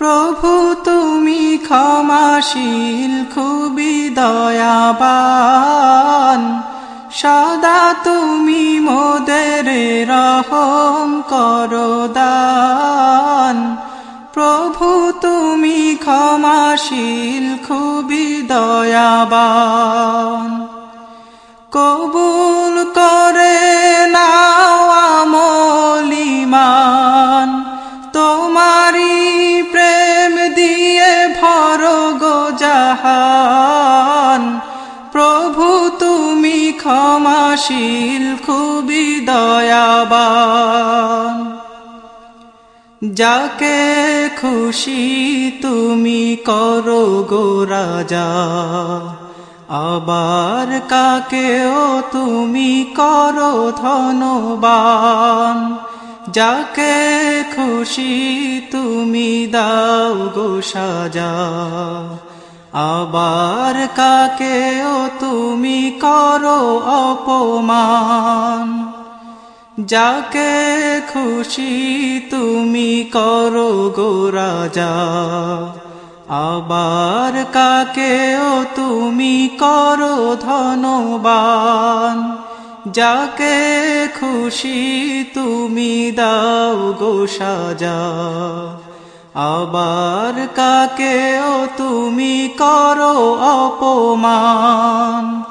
প্রভু, তুমি ক্ষমাশীল, খুবই দয়াবান। সদা তুমি মোদের রহম করো দান প্রভু, তুমি ক্ষমাশীল, খুবই দয়াবান। কবুল ক্ষমাশীল খুবই দয়াবান। যাকে খুশি তুমি করো গো রাজা, আবার কাকেও তুমি করো ধনবান। যাকে খুশি তুমি দাও গো সাজা আবার কাকেও তুমি করো অপমান? যাকে খুশি তুমি করো গো রাজা। আবার কাকেও তুমি করো ধনবান? যাকে খুশি তুমি দাও গো সাজা। আবার কাকেও তুমি করো অপমান।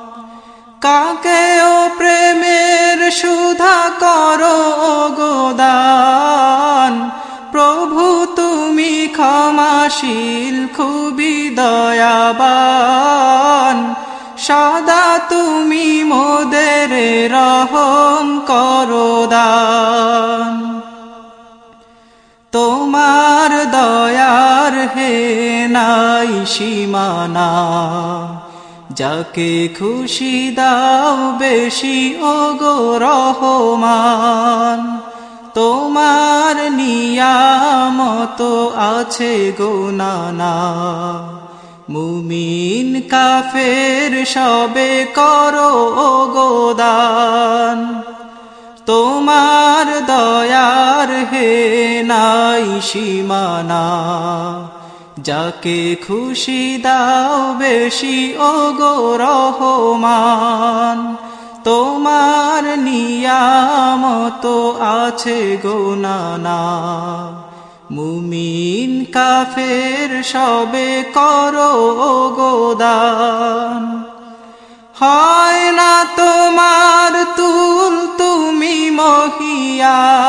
কাকেও প্রেমের সুধা করো গোদান প্রভু তুমি ক্ষমাশীল, খুবই দয়াবান। সদা তুমি মোদের রহম করো দান। সীমানা। যাকে খুশি দাও বেশি ও গো রহমান। তোমার নিয়ামত আছে গো নানা। মুমিন কাফের সবে করো গোদান তোমার দয়ার হে নাই সীমানা। যাকে খুশি দাও বেশি ও গো রহমান। তোমার নিয়ামত আছে গো নানা। মুমিন কাফের সবে করো গোদান হয় না তোমার তুল, তুমি মহিয়ান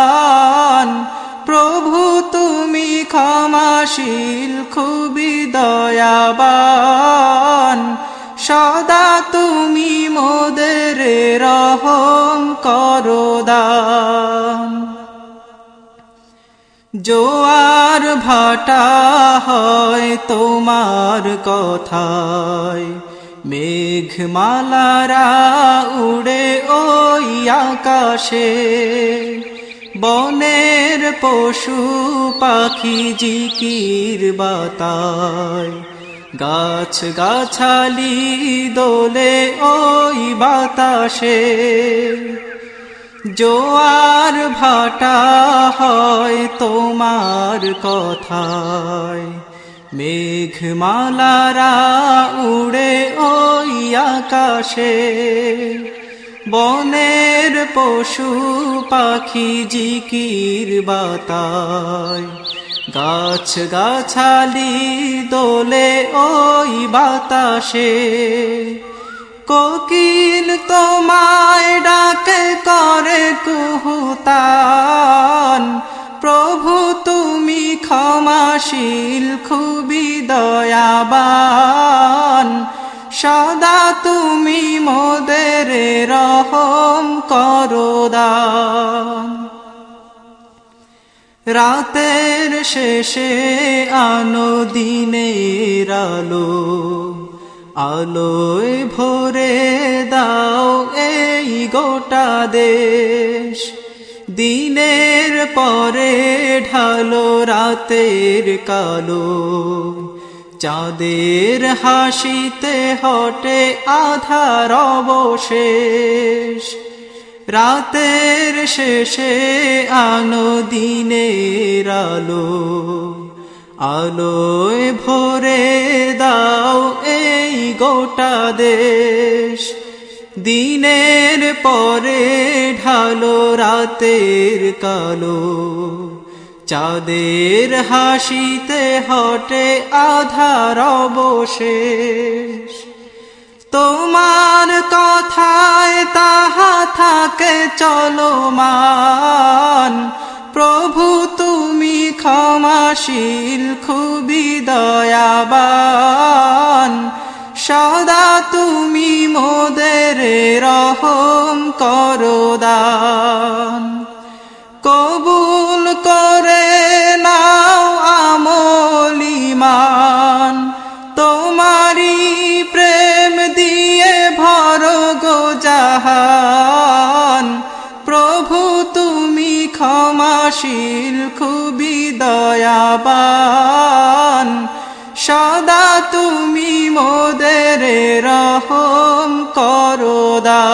ক্ষমাশীল খুবই দয়াবান। সদা তুমি মোদের রহম করো দান। জোয়ার ভাটা হয় তোমার কথায়, মেঘমালারা উড়ে ওই আকাশে। বনের পশু পাখি জিকির বাতায়। গাছ গাছালি দোলে ওই বাতাসে। জোয়ার ভাটা হয় তোমার কথায়। মেঘমালারা উড়ে ওই আকাশে। বনের পশু পাখি জিকির বাতায়। গাছ গাছালি দোলে ওই বাতাসে। কোকিল তোমায় ডাকে করে কুহুতান। প্রভু তুমি ক্ষমাশীল, খুবই দয়াবান। সদা তুমি মোদের রহম করো দান। রাতের শেষে আনো দিনের আলো, আলোয় ভরে দাও এই গোটা দেশ। দিনের পরে ঢালো রাতের কালো চাঁদের হাসিতে হটে আধার অবশেষ। রাতের শেষে আলো দিনের আলো, আলোয় ভরে দাও এই গোটা দেশ। দিনের পরে ঢালো রাতের কালো। চাঁদের হাসিতে হটে আধার অবশেষ। তোমার কথায় তাহা থাকে চলমান। প্রভু, তুমি ক্ষমাশীল, খুবই দয়াবান। সদা তুমি মোদের রহম করো তোমারি প্রেম দিয়ে ভর গো জাহান। প্রভু, তুমি ক্ষমাশীল, খুবই দয়াবান। সদা তুমি মোদের রহম করো দা